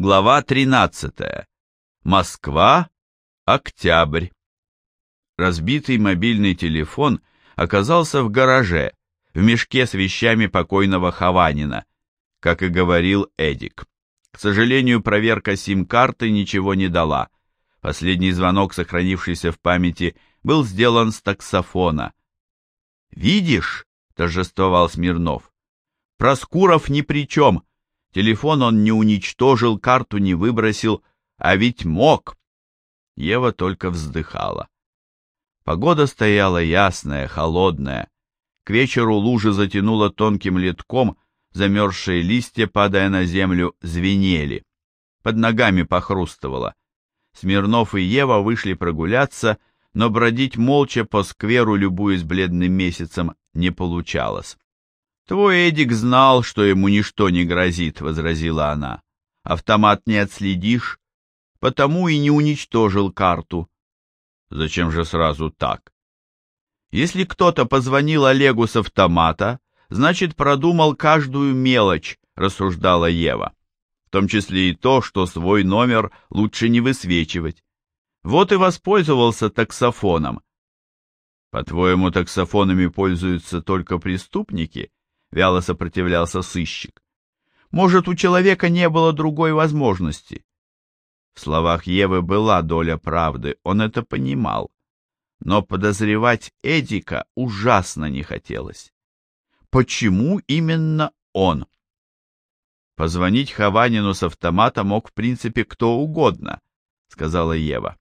Глава 13. Москва. Октябрь. Разбитый мобильный телефон оказался в гараже, в мешке с вещами покойного Хованина, как и говорил Эдик. К сожалению, проверка сим-карты ничего не дала. Последний звонок, сохранившийся в памяти, был сделан с таксофона. «Видишь?» — торжествовал Смирнов. «Проскуров ни при чем. Телефон он не уничтожил, карту не выбросил, а ведь мог». Ева только вздыхала. Погода стояла ясная, холодная. К вечеру лужи затянуло тонким литком, замерзшие листья, падая на землю, звенели. Под ногами похрустывало. Смирнов и Ева вышли прогуляться, но бродить молча по скверу, любуясь бледным месяцем, не получалось. «Твой Эдик знал, что ему ничто не грозит», — возразила она. «Автомат не отследишь, потому и не уничтожил карту». «Зачем же сразу так?» «Если кто-то позвонил Олегу с автомата, значит, продумал каждую мелочь», — рассуждала Ева. «В том числе и то, что свой номер лучше не высвечивать. Вот и воспользовался таксофоном. По-твоему, таксофонами пользуются только преступники? Вяло сопротивлялся сыщик. Может, у человека не было другой возможности? В словах Евы была доля правды, он это понимал. Но подозревать Эдика ужасно не хотелось. Почему именно он? Позвонить Хованину с автомата мог в принципе кто угодно, сказала Ева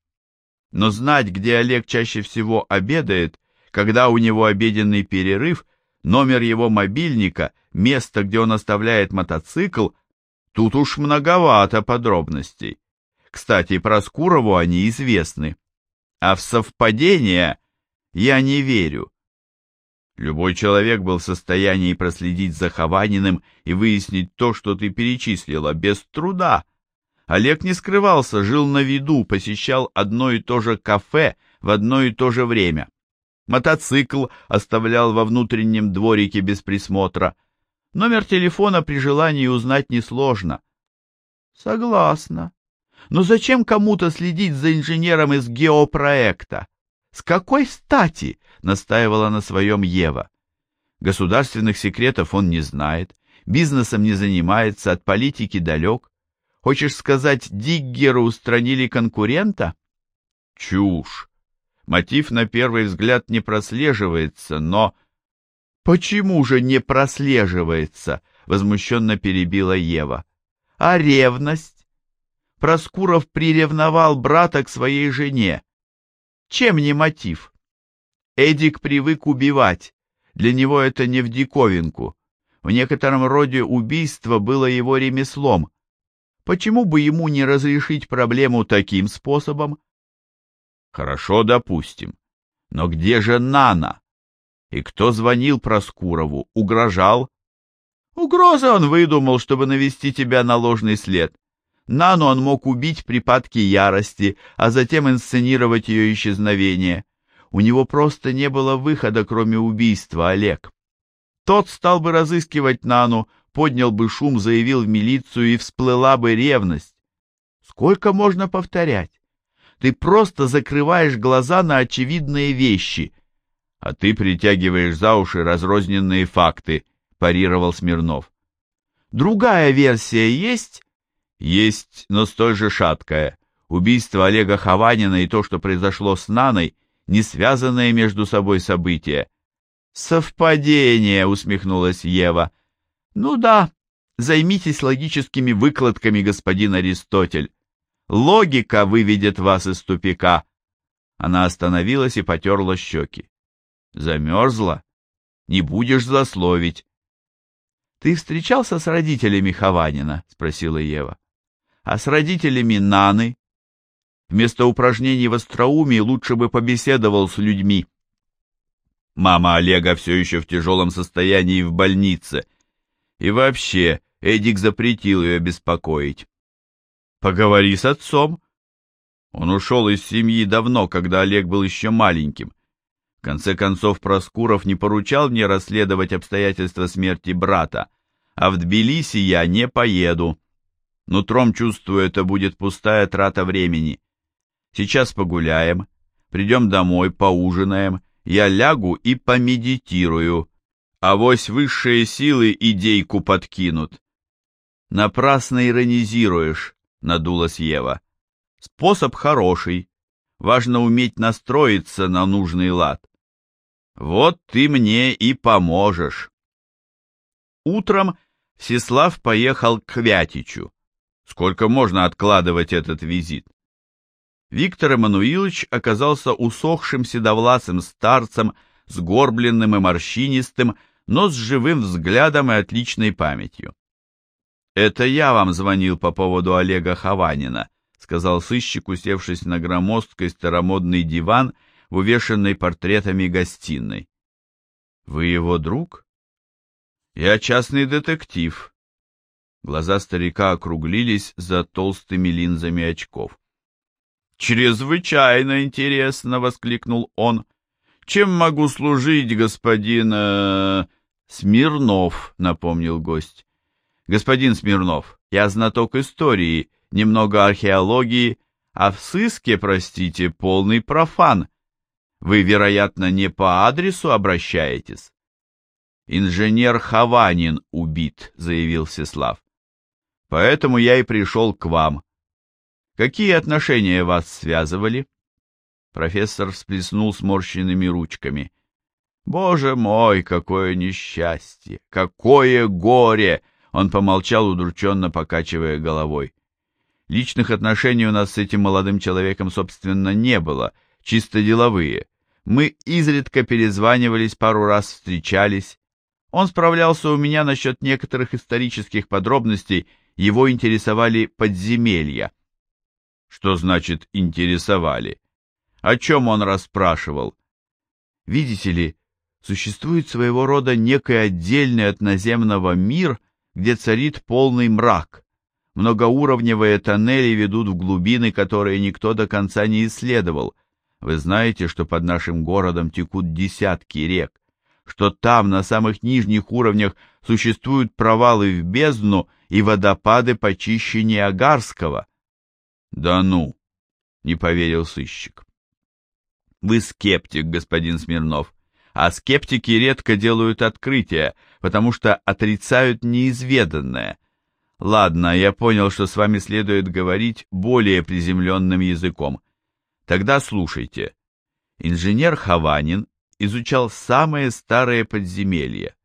но знать, где Олег чаще всего обедает, когда у него обеденный перерыв, номер его мобильника, место, где он оставляет мотоцикл, тут уж многовато подробностей. Кстати, про Скурову они известны. А в совпадение я не верю. Любой человек был в состоянии проследить за Хованиным и выяснить то, что ты перечислила, без труда. Олег не скрывался, жил на виду, посещал одно и то же кафе в одно и то же время. Мотоцикл оставлял во внутреннем дворике без присмотра. Номер телефона при желании узнать несложно. Согласна. Но зачем кому-то следить за инженером из геопроекта? С какой стати? Настаивала на своем Ева. Государственных секретов он не знает, бизнесом не занимается, от политики далек. Хочешь сказать, Диггеру устранили конкурента? Чушь. Мотив на первый взгляд не прослеживается, но... Почему же не прослеживается? Возмущенно перебила Ева. А ревность? Проскуров приревновал брата к своей жене. Чем не мотив? Эдик привык убивать. Для него это не в диковинку. В некотором роде убийство было его ремеслом. Почему бы ему не разрешить проблему таким способом? Хорошо, допустим. Но где же Нана? И кто звонил Проскурову? Угрожал? Угрозы он выдумал, чтобы навести тебя на ложный след. Нану он мог убить в припадке ярости, а затем инсценировать ее исчезновение. У него просто не было выхода, кроме убийства, Олег. Тот стал бы разыскивать Нану, поднял бы шум, заявил в милицию, и всплыла бы ревность. Сколько можно повторять? Ты просто закрываешь глаза на очевидные вещи, а ты притягиваешь за уши разрозненные факты, парировал Смирнов. Другая версия есть? Есть, но столь же шаткая. Убийство Олега Хованина и то, что произошло с Наной, не связанные между собой события. «Совпадение!» — усмехнулась Ева. Ну да, займитесь логическими выкладками, господин Аристотель. Логика выведет вас из тупика. Она остановилась и потерла щеки. Замерзла? Не будешь засловить. Ты встречался с родителями Хованина? Спросила Ева. А с родителями Наны? Вместо упражнений в остроумии лучше бы побеседовал с людьми. Мама Олега все еще в тяжелом состоянии в больнице — и вообще, Эдик запретил ее беспокоить. Поговори с отцом. Он ушел из семьи давно, когда Олег был еще маленьким. В конце концов, Проскуров не поручал мне расследовать обстоятельства смерти брата, а в Тбилиси я не поеду. Нутром чувствую, это будет пустая трата времени. Сейчас погуляем, придем домой, поужинаем, я лягу и помедитирую. Авось высшие силы идейку подкинут. Напрасно иронизируешь, надулась Ева. Способ хороший. Важно уметь настроиться на нужный лад. Вот ты мне и поможешь. Утром Всеслав поехал к Вятичу. Сколько можно откладывать этот визит? Виктор Эммануилович оказался усохшим седовласым старцем, сгорбленным и морщинистым, но с живым взглядом и отличной памятью. «Это я вам звонил по поводу Олега Хованина», сказал сыщик, усевшись на громоздкий старомодный диван в увешанной портретами гостиной. «Вы его друг?» «Я частный детектив». Глаза старика округлились за толстыми линзами очков. «Чрезвычайно интересно!» — воскликнул он. «Чем могу служить, господин...» э, «Смирнов», — напомнил гость. «Господин Смирнов, я знаток истории, немного археологии, а в сыске, простите, полный профан. Вы, вероятно, не по адресу обращаетесь?» «Инженер Хованин убит», — заявил Всеслав. «Поэтому я и пришел к вам. Какие отношения вас связывали?» Профессор всплеснул сморщенными ручками. «Боже мой, какое несчастье! Какое горе!» Он помолчал, удрученно покачивая головой. «Личных отношений у нас с этим молодым человеком, собственно, не было, чисто деловые. Мы изредка перезванивались, пару раз встречались. Он справлялся у меня насчет некоторых исторических подробностей, его интересовали подземелья. Что значит «интересовали»? О чем он расспрашивал? Видите ли, существует своего рода некий отдельный от наземного мир, где царит полный мрак. Многоуровневые тоннели ведут в глубины, которые никто до конца не исследовал. Вы знаете, что под нашим городом текут десятки рек, что там, на самых нижних уровнях, существуют провалы в бездну и водопады почище Ниагарского. Да ну, не поверил сыщик. Вы скептик, господин Смирнов, а скептики редко делают открытия, потому что отрицают неизведанное. Ладно, я понял, что с вами следует говорить более приземленным языком. Тогда слушайте. Инженер Хованин изучал самые старые подземелья.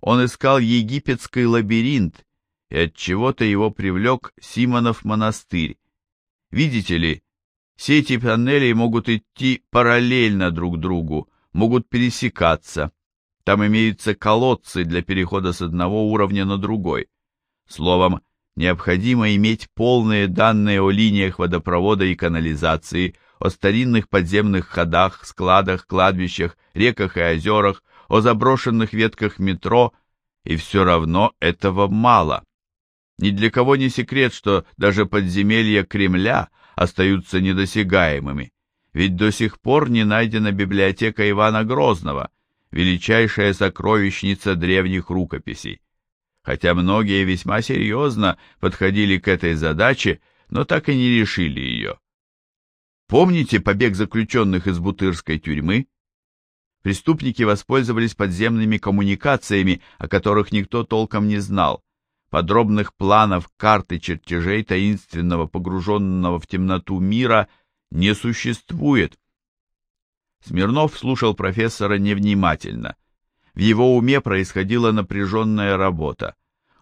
Он искал египетский лабиринт, и от чего-то его привлек Симонов монастырь, Видите ли, сети панелей могут идти параллельно друг другу, могут пересекаться. Там имеются колодцы для перехода с одного уровня на другой. Словом, необходимо иметь полные данные о линиях водопровода и канализации, о старинных подземных ходах, складах, кладбищах, реках и озерах, о заброшенных ветках метро, и все равно этого мало. Ни для кого не секрет, что даже подземелья Кремля остаются недосягаемыми, ведь до сих пор не найдена библиотека Ивана Грозного, величайшая сокровищница древних рукописей. Хотя многие весьма серьезно подходили к этой задаче, но так и не решили ее. Помните побег заключенных из Бутырской тюрьмы? Преступники воспользовались подземными коммуникациями, о которых никто толком не знал, подробных планов, карт и чертежей таинственного, погруженного в темноту мира не существует. Смирнов слушал профессора невнимательно. В его уме происходила напряженная работа.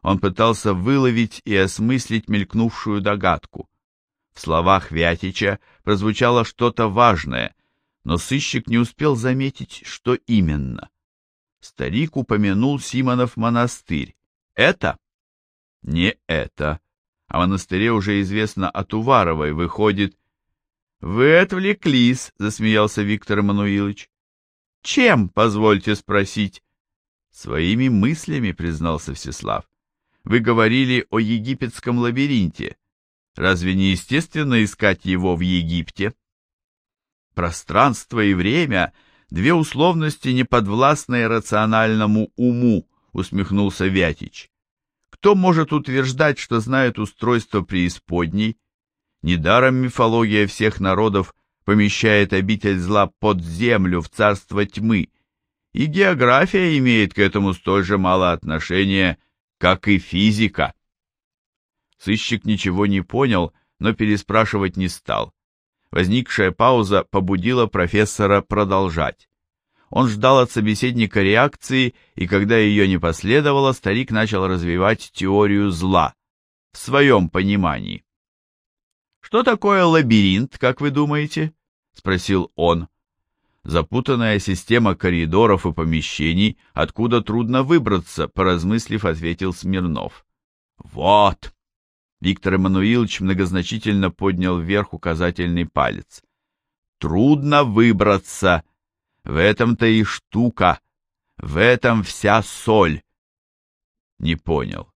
Он пытался выловить и осмыслить мелькнувшую догадку. В словах Вятича прозвучало что-то важное, но сыщик не успел заметить, что именно. Старик упомянул Симонов монастырь. Это не это. О монастыре уже известно от Уваровой, выходит. Вы отвлеклись, засмеялся Виктор Мануилович. Чем, позвольте спросить? Своими мыслями, признался Всеслав. Вы говорили о египетском лабиринте. Разве не естественно искать его в Египте? Пространство и время — две условности, неподвластные рациональному уму, усмехнулся Вятич. Кто может утверждать, что знает устройство преисподней? Недаром мифология всех народов помещает обитель зла под землю в царство тьмы, и география имеет к этому столь же мало отношения, как и физика. Сыщик ничего не понял, но переспрашивать не стал. Возникшая пауза побудила профессора продолжать. Он ждал от собеседника реакции, и когда ее не последовало, старик начал развивать теорию зла в своем понимании. «Что такое лабиринт, как вы думаете?» — спросил он. «Запутанная система коридоров и помещений, откуда трудно выбраться», — поразмыслив, ответил Смирнов. «Вот!» Виктор Эммануилович многозначительно поднял вверх указательный палец. «Трудно выбраться. В этом-то и штука. В этом вся соль». Не понял.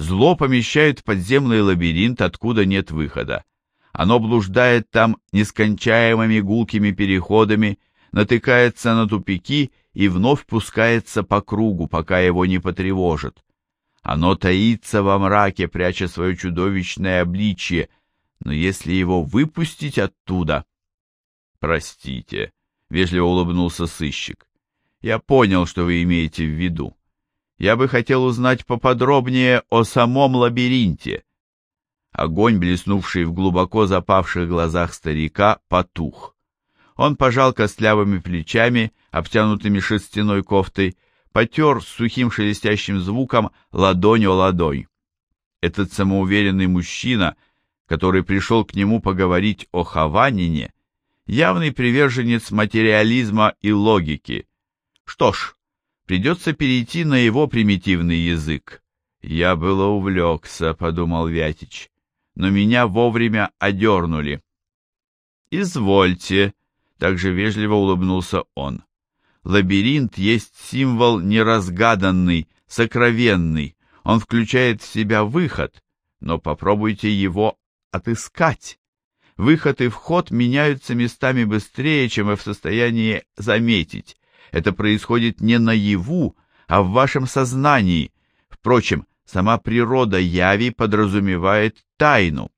Зло помещает в подземный лабиринт, откуда нет выхода. Оно блуждает там нескончаемыми гулкими переходами, натыкается на тупики и вновь пускается по кругу, пока его не потревожит. Оно таится во мраке, пряча свое чудовищное обличье, но если его выпустить оттуда... Простите, — вежливо улыбнулся сыщик. Я понял, что вы имеете в виду. Я бы хотел узнать поподробнее о самом лабиринте. Огонь, блеснувший в глубоко запавших глазах старика, потух. Он пожал костлявыми плечами, обтянутыми шерстяной кофтой, потер с сухим шелестящим звуком ладонь о ладонь. Этот самоуверенный мужчина, который пришел к нему поговорить о Хаванине, явный приверженец материализма и логики. Что ж, придется перейти на его примитивный язык. «Я было увлекся», — подумал Вятич, — «но меня вовремя одернули». «Извольте», — также вежливо улыбнулся он. Лабиринт есть символ неразгаданный, сокровенный. Он включает в себя выход, но попробуйте его отыскать. Выход и вход меняются местами быстрее, чем вы в состоянии заметить. Это происходит не наяву, а в вашем сознании. Впрочем, сама природа яви подразумевает тайну.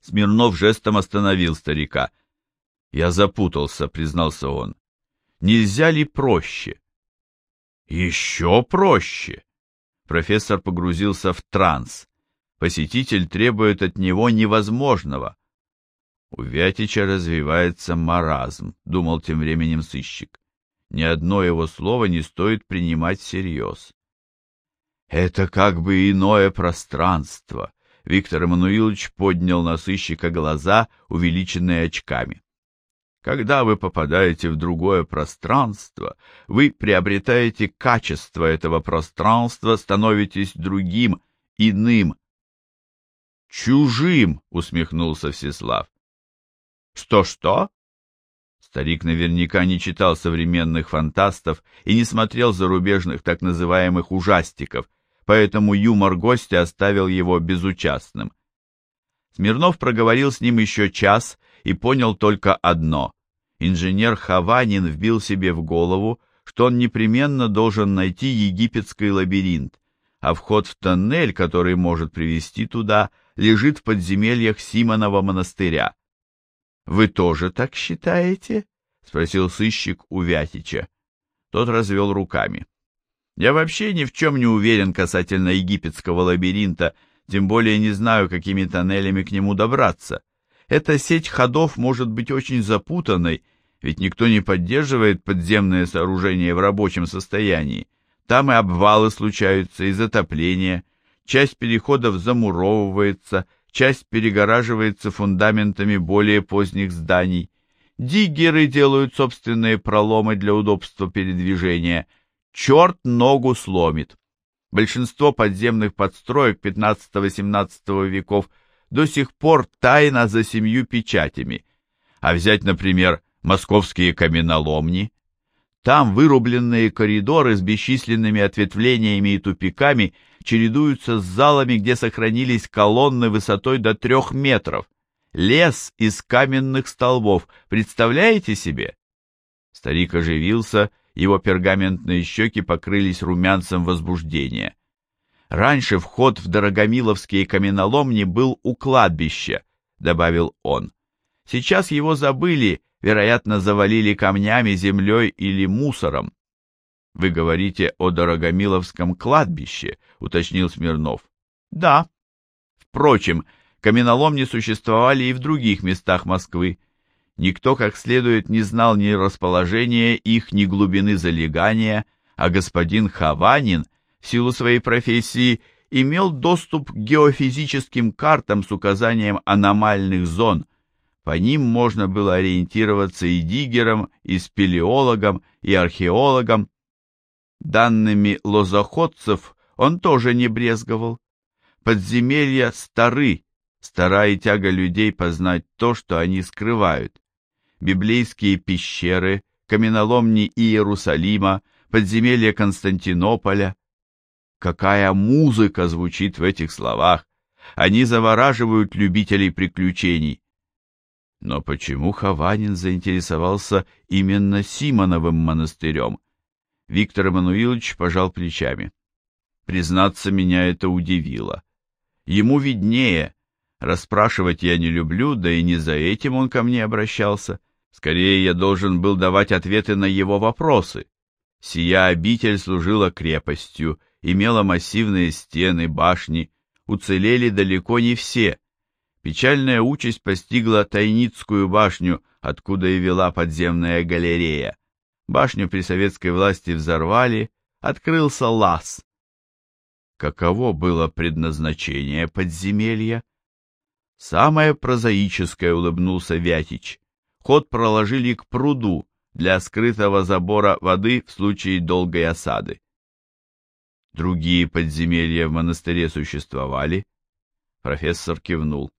Смирнов жестом остановил старика. «Я запутался», — признался он. Нельзя ли проще? Еще проще. Профессор погрузился в транс. Посетитель требует от него невозможного. У Вятича развивается маразм, думал тем временем сыщик. Ни одно его слово не стоит принимать всерьез. Это как бы иное пространство. Виктор Эммануилович поднял на сыщика глаза, увеличенные очками. Когда вы попадаете в другое пространство, вы приобретаете качество этого пространства, становитесь другим, иным. «Чужим!» — усмехнулся Всеслав. «Что-что?» Старик наверняка не читал современных фантастов и не смотрел зарубежных так называемых ужастиков, поэтому юмор гостя оставил его безучастным. Смирнов проговорил с ним еще час и понял только одно. Инженер Хаванин вбил себе в голову, что он непременно должен найти египетский лабиринт, а вход в тоннель, который может привести туда, лежит в подземельях Симонова монастыря. «Вы тоже так считаете?» — спросил сыщик у Вятича. Тот развел руками. «Я вообще ни в чем не уверен касательно египетского лабиринта, тем более не знаю, какими тоннелями к нему добраться. Эта сеть ходов может быть очень запутанной, ведь никто не поддерживает подземные сооружения в рабочем состоянии. Там и обвалы случаются, и затопления. Часть переходов замуровывается, часть перегораживается фундаментами более поздних зданий. Диггеры делают собственные проломы для удобства передвижения. Черт ногу сломит. Большинство подземных подстроек XV-XVIII веков – до сих пор тайна за семью печатями. А взять, например, московские каменоломни. Там вырубленные коридоры с бесчисленными ответвлениями и тупиками чередуются с залами, где сохранились колонны высотой до трех метров. Лес из каменных столбов, представляете себе? Старик оживился, его пергаментные щеки покрылись румянцем возбуждения. Раньше вход в Дорогомиловские каменоломни был у кладбища, добавил он. Сейчас его забыли, вероятно, завалили камнями, землей или мусором. Вы говорите о Дорогомиловском кладбище, уточнил Смирнов. Да. Впрочем, каменоломни существовали и в других местах Москвы. Никто как следует не знал ни расположения их, ни глубины залегания, а господин Хаванин, в силу своей профессии, имел доступ к геофизическим картам с указанием аномальных зон. По ним можно было ориентироваться и диггерам, и спелеологам, и археологам. Данными лозоходцев он тоже не брезговал. Подземелья стары, стара и тяга людей познать то, что они скрывают библейские пещеры, каменоломни Иерусалима, подземелья Константинополя. Какая музыка звучит в этих словах! Они завораживают любителей приключений. Но почему Хованин заинтересовался именно Симоновым монастырем? Виктор Эммануилович пожал плечами. Признаться, меня это удивило. Ему виднее. Расспрашивать я не люблю, да и не за этим он ко мне обращался. Скорее, я должен был давать ответы на его вопросы. Сия обитель служила крепостью, имела массивные стены, башни, уцелели далеко не все. Печальная участь постигла Тайницкую башню, откуда и вела подземная галерея. Башню при советской власти взорвали, открылся лаз. Каково было предназначение подземелья? Самое прозаическое, улыбнулся Вятич ход проложили к пруду для скрытого забора воды в случае долгой осады. Другие подземелья в монастыре существовали? Профессор кивнул.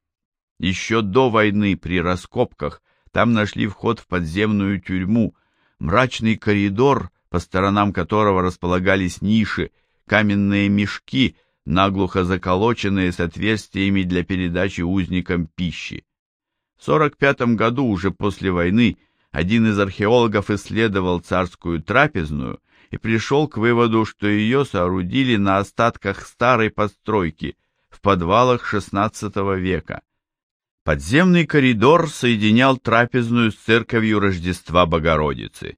Еще до войны при раскопках там нашли вход в подземную тюрьму, мрачный коридор, по сторонам которого располагались ниши, каменные мешки, наглухо заколоченные с отверстиями для передачи узникам пищи. В 45 году, уже после войны, один из археологов исследовал царскую трапезную и пришел к выводу, что ее соорудили на остатках старой постройки в подвалах XVI века. Подземный коридор соединял трапезную с церковью Рождества Богородицы.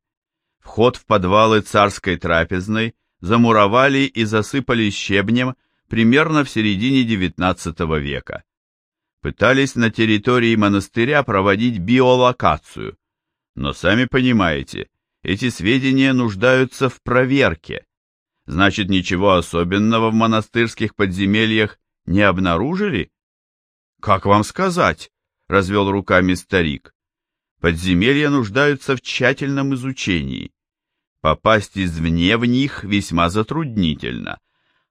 Вход в подвалы царской трапезной замуровали и засыпали щебнем примерно в середине XIX века пытались на территории монастыря проводить биолокацию. Но сами понимаете, эти сведения нуждаются в проверке. Значит, ничего особенного в монастырских подземельях не обнаружили? Как вам сказать? развел руками старик. Подземелья нуждаются в тщательном изучении. Попасть извне в них весьма затруднительно.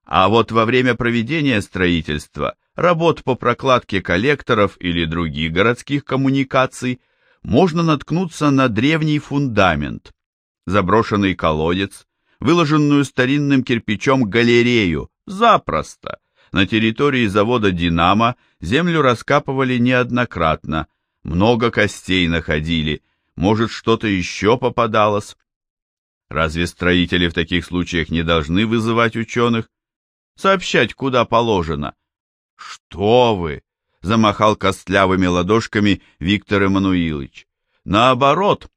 А вот во время проведения строительства работ по прокладке коллекторов или других городских коммуникаций можно наткнуться на древний фундамент, заброшенный колодец, выложенную старинным кирпичом галерею, запросто. На территории завода «Динамо» землю раскапывали неоднократно, много костей находили, может, что-то еще попадалось. Разве строители в таких случаях не должны вызывать ученых? Сообщать, куда положено? «Что вы!» — замахал костлявыми ладошками Виктор Эммануилович. «Наоборот,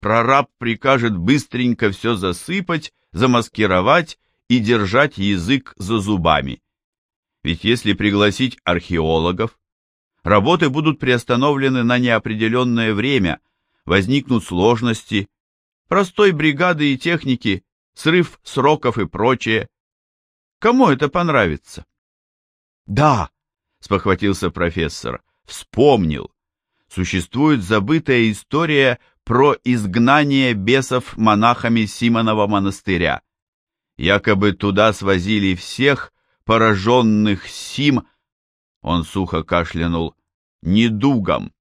прораб прикажет быстренько все засыпать, замаскировать и держать язык за зубами. Ведь если пригласить археологов, работы будут приостановлены на неопределенное время, возникнут сложности, простой бригады и техники, срыв сроков и прочее. Кому это понравится? Да, спохватился профессор, вспомнил. Существует забытая история про изгнание бесов монахами Симонова монастыря. Якобы туда свозили всех пораженных Сим, он сухо кашлянул, недугом.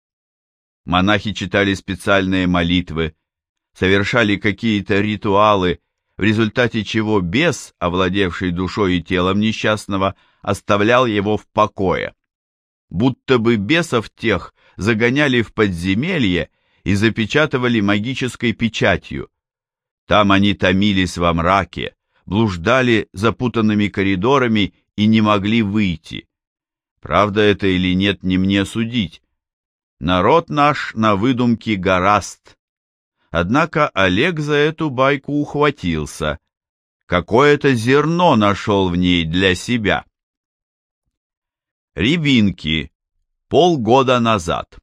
Монахи читали специальные молитвы, совершали какие-то ритуалы, в результате чего бес, овладевший душой и телом несчастного, оставлял его в покое. Будто бы бесов тех загоняли в подземелье и запечатывали магической печатью. Там они томились во мраке, блуждали запутанными коридорами и не могли выйти. Правда это или нет, не мне судить. Народ наш на выдумке гораст. Однако Олег за эту байку ухватился. Какое-то зерно нашел в ней для себя. Рябинки. Полгода назад.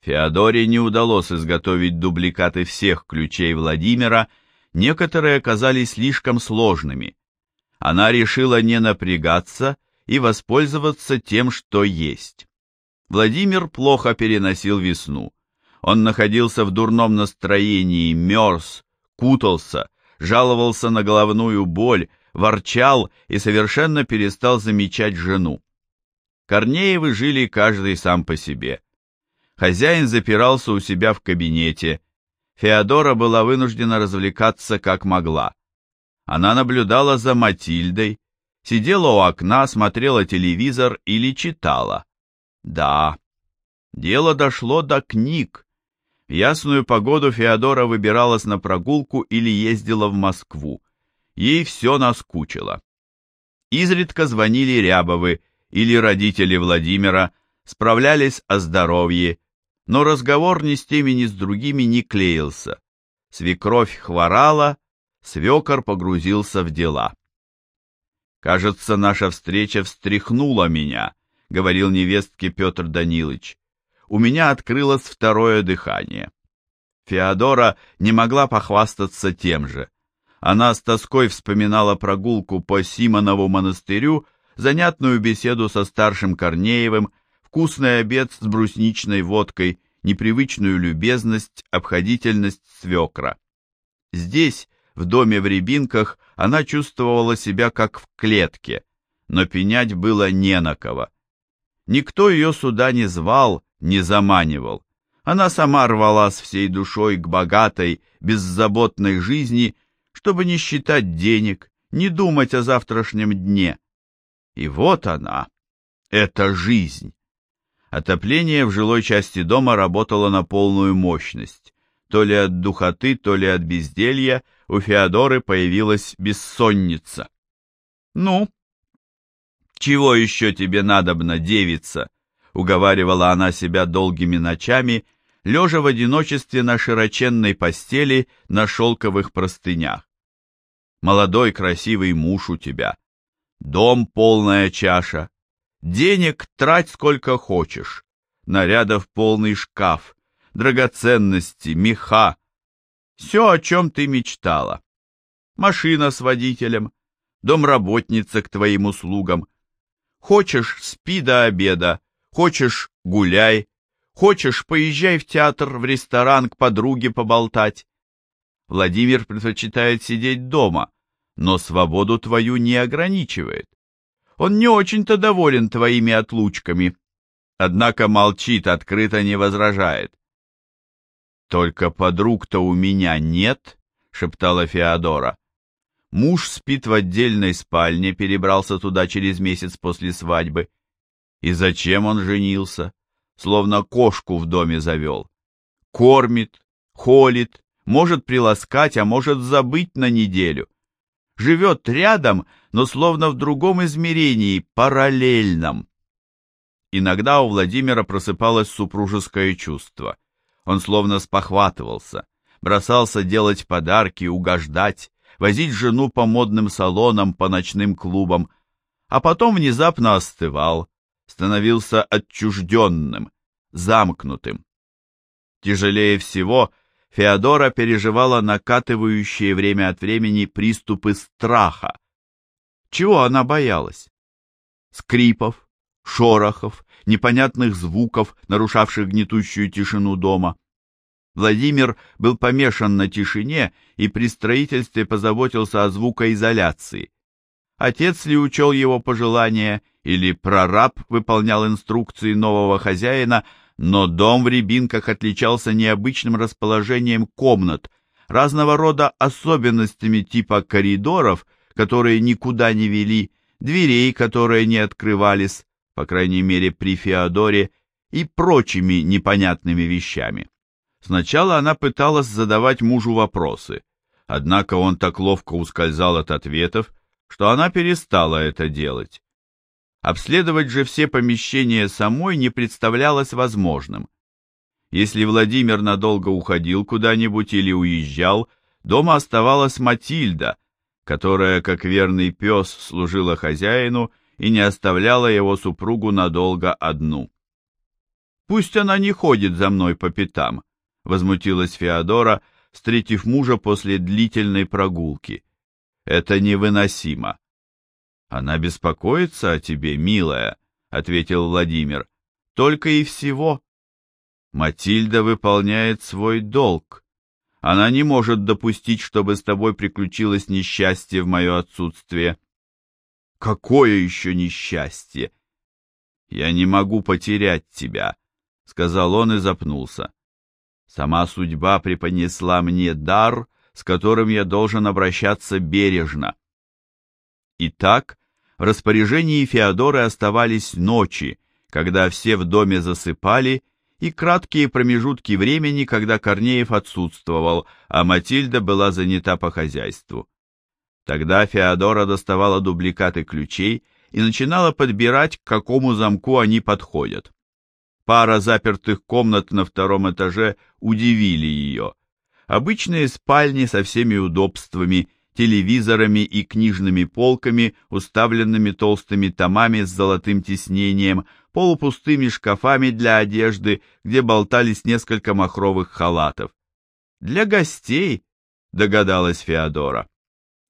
Феодоре не удалось изготовить дубликаты всех ключей Владимира, некоторые оказались слишком сложными. Она решила не напрягаться и воспользоваться тем, что есть. Владимир плохо переносил весну. Он находился в дурном настроении, мерз, кутался, жаловался на головную боль, ворчал и совершенно перестал замечать жену. Корнеевы жили каждый сам по себе. Хозяин запирался у себя в кабинете. Феодора была вынуждена развлекаться как могла. Она наблюдала за Матильдой, сидела у окна, смотрела телевизор или читала. Да, дело дошло до книг. В ясную погоду Феодора выбиралась на прогулку или ездила в Москву. Ей все наскучило. Изредка звонили Рябовы или родители Владимира, справлялись о здоровье, но разговор ни с теми, ни с другими не клеился. Свекровь хворала, свекор погрузился в дела. «Кажется, наша встреча встряхнула меня», — говорил невестке Петр Данилович. «У меня открылось второе дыхание». Феодора не могла похвастаться тем же. Она с тоской вспоминала прогулку по Симонову монастырю, занятную беседу со старшим Корнеевым, вкусный обед с брусничной водкой, непривычную любезность, обходительность свекра. Здесь, в доме в Рябинках, она чувствовала себя как в клетке, но пенять было не на кого. Никто ее сюда не звал, не заманивал. Она сама рвалась всей душой к богатой, беззаботной жизни, чтобы не считать денег, не думать о завтрашнем дне. И вот она, эта жизнь. Отопление в жилой части дома работало на полную мощность. То ли от духоты, то ли от безделья у Феодоры появилась бессонница. «Ну, чего еще тебе надобно, девица?» — уговаривала она себя долгими ночами, лежа в одиночестве на широченной постели на шелковых простынях. «Молодой красивый муж у тебя, дом полная чаша, Денег трать сколько хочешь. Нарядов полный шкаф, драгоценности, меха. Все, о чем ты мечтала. Машина с водителем, домработница к твоим услугам. Хочешь, спи до обеда, хочешь, гуляй, хочешь, поезжай в театр, в ресторан, к подруге поболтать. Владимир предпочитает сидеть дома, но свободу твою не ограничивает. Он не очень-то доволен твоими отлучками. Однако молчит, открыто не возражает. «Только подруг-то у меня нет», — шептала Феодора. Муж спит в отдельной спальне, перебрался туда через месяц после свадьбы. И зачем он женился? Словно кошку в доме завел. Кормит, холит, может приласкать, а может забыть на неделю живет рядом, но словно в другом измерении, параллельном. Иногда у Владимира просыпалось супружеское чувство. Он словно спохватывался, бросался делать подарки, угождать, возить жену по модным салонам, по ночным клубам, а потом внезапно остывал, становился отчужденным, замкнутым. Тяжелее всего — Феодора переживала накатывающие время от времени приступы страха. Чего она боялась? Скрипов, шорохов, непонятных звуков, нарушавших гнетущую тишину дома. Владимир был помешан на тишине и при строительстве позаботился о звукоизоляции. Отец ли учел его пожелания, или прораб выполнял инструкции нового хозяина, но дом в Рябинках отличался необычным расположением комнат, разного рода особенностями типа коридоров, которые никуда не вели, дверей, которые не открывались, по крайней мере при Феодоре, и прочими непонятными вещами. Сначала она пыталась задавать мужу вопросы, Однако он так ловко ускользал от ответов, что она перестала это делать. Обследовать же все помещения самой не представлялось возможным. Если Владимир надолго уходил куда-нибудь или уезжал, дома оставалась Матильда, которая, как верный пес, служила хозяину и не оставляла его супругу надолго одну. «Пусть она не ходит за мной по пятам», — возмутилась Феодора, встретив мужа после длительной прогулки. «Это невыносимо». «Она беспокоится о тебе, милая», — ответил Владимир. «Только и всего». Матильда выполняет свой долг. Она не может допустить, чтобы с тобой приключилось несчастье в мое отсутствие. Какое еще несчастье? Я не могу потерять тебя, — сказал он и запнулся. Сама судьба преподнесла мне дар, с которым я должен обращаться бережно. Итак, в распоряжении Феодоры оставались ночи, когда все в доме засыпали, и краткие промежутки времени, когда Корнеев отсутствовал, а Матильда была занята по хозяйству. Тогда Феодора доставала дубликаты ключей и начинала подбирать, к какому замку они подходят. Пара запертых комнат на втором этаже удивили ее. Обычные спальни со всеми удобствами, телевизорами и книжными полками, уставленными толстыми томами с золотым тиснением, полупустыми шкафами для одежды, где болтались несколько махровых халатов. «Для гостей», — догадалась Феодора.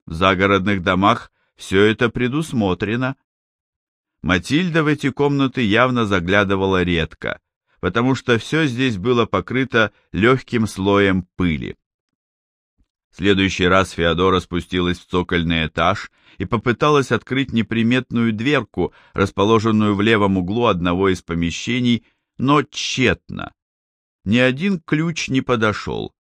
«В загородных домах все это предусмотрено». Матильда в эти комнаты явно заглядывала редко, потому что все здесь было покрыто легким слоем пыли. Следующий раз Феодора спустилась в цокольный этаж и попыталась открыть неприметную дверку, расположенную в левом углу одного из помещений, но тщетно. Ни один ключ не подошел.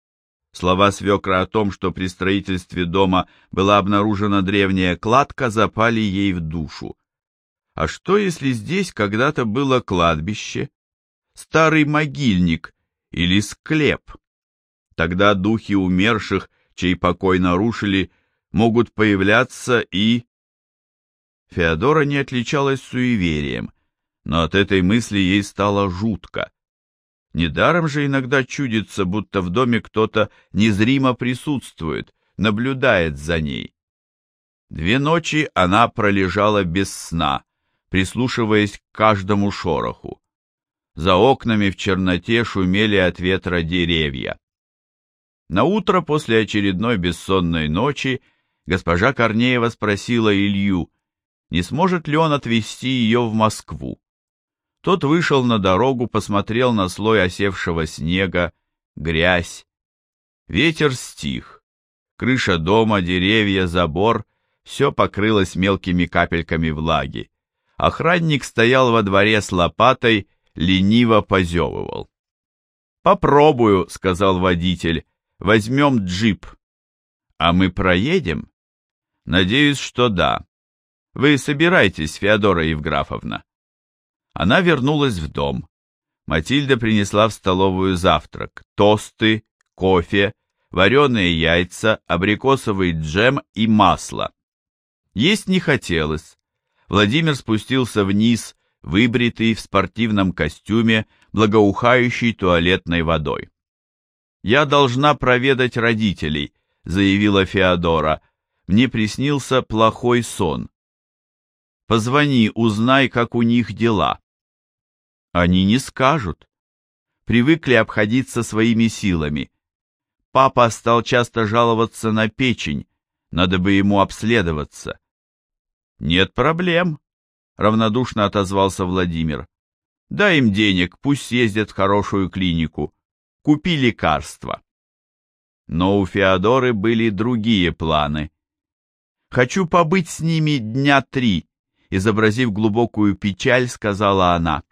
Слова свекра о том, что при строительстве дома была обнаружена древняя кладка, запали ей в душу. А что, если здесь когда-то было кладбище, старый могильник или склеп? Тогда духи умерших, чей покой нарушили, могут появляться и... Феодора не отличалась суеверием, но от этой мысли ей стало жутко. Недаром же иногда чудится, будто в доме кто-то незримо присутствует, наблюдает за ней. Две ночи она пролежала без сна, прислушиваясь к каждому шороху. За окнами в черноте шумели от ветра деревья. На утро после очередной бессонной ночи госпожа Корнеева спросила Илью, не сможет ли он отвезти ее в Москву. Тот вышел на дорогу, посмотрел на слой осевшего снега, грязь. Ветер стих. Крыша дома, деревья, забор — все покрылось мелкими капельками влаги. Охранник стоял во дворе с лопатой, лениво позевывал. «Попробую», — сказал водитель, — «возьмем джип». «А мы проедем?» Надеюсь, что да. Вы собирайтесь, Феодора Евграфовна. Она вернулась в дом. Матильда принесла в столовую завтрак. Тосты, кофе, вареные яйца, абрикосовый джем и масло. Есть не хотелось. Владимир спустился вниз, выбритый в спортивном костюме, благоухающий туалетной водой. «Я должна проведать родителей», — заявила Феодора, мне приснился плохой сон. Позвони, узнай, как у них дела. Они не скажут. Привыкли обходиться своими силами. Папа стал часто жаловаться на печень, надо бы ему обследоваться. Нет проблем, равнодушно отозвался Владимир. Дай им денег, пусть съездят в хорошую клинику. Купи лекарства. Но у Феодоры были другие планы. Хочу побыть с ними дня три, изобразив глубокую печаль, сказала она.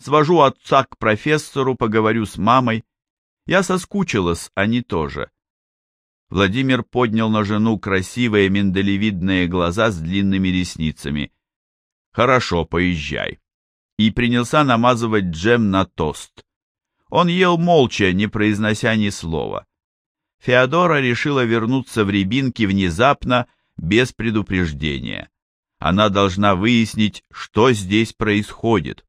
Свожу отца к профессору, поговорю с мамой. Я соскучилась, они тоже. Владимир поднял на жену красивые миндалевидные глаза с длинными ресницами. «Хорошо, поезжай». И принялся намазывать джем на тост. Он ел молча, не произнося ни слова. Феодора решила вернуться в Рябинки внезапно, без предупреждения. Она должна выяснить, что здесь происходит.